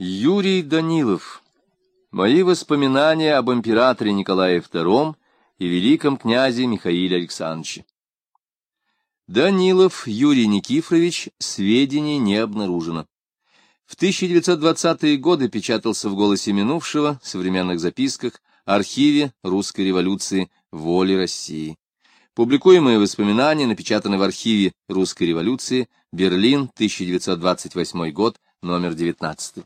Юрий Данилов. Мои воспоминания об императоре Николае II и великом князе Михаиле Александровиче. Данилов Юрий Никифорович, сведений не обнаружено. В 1920-е годы печатался в «Голосе минувшего», современных записках, архиве русской революции «Воли России». Публикуемые воспоминания напечатаны в архиве русской революции, Берлин, 1928 год, номер 19.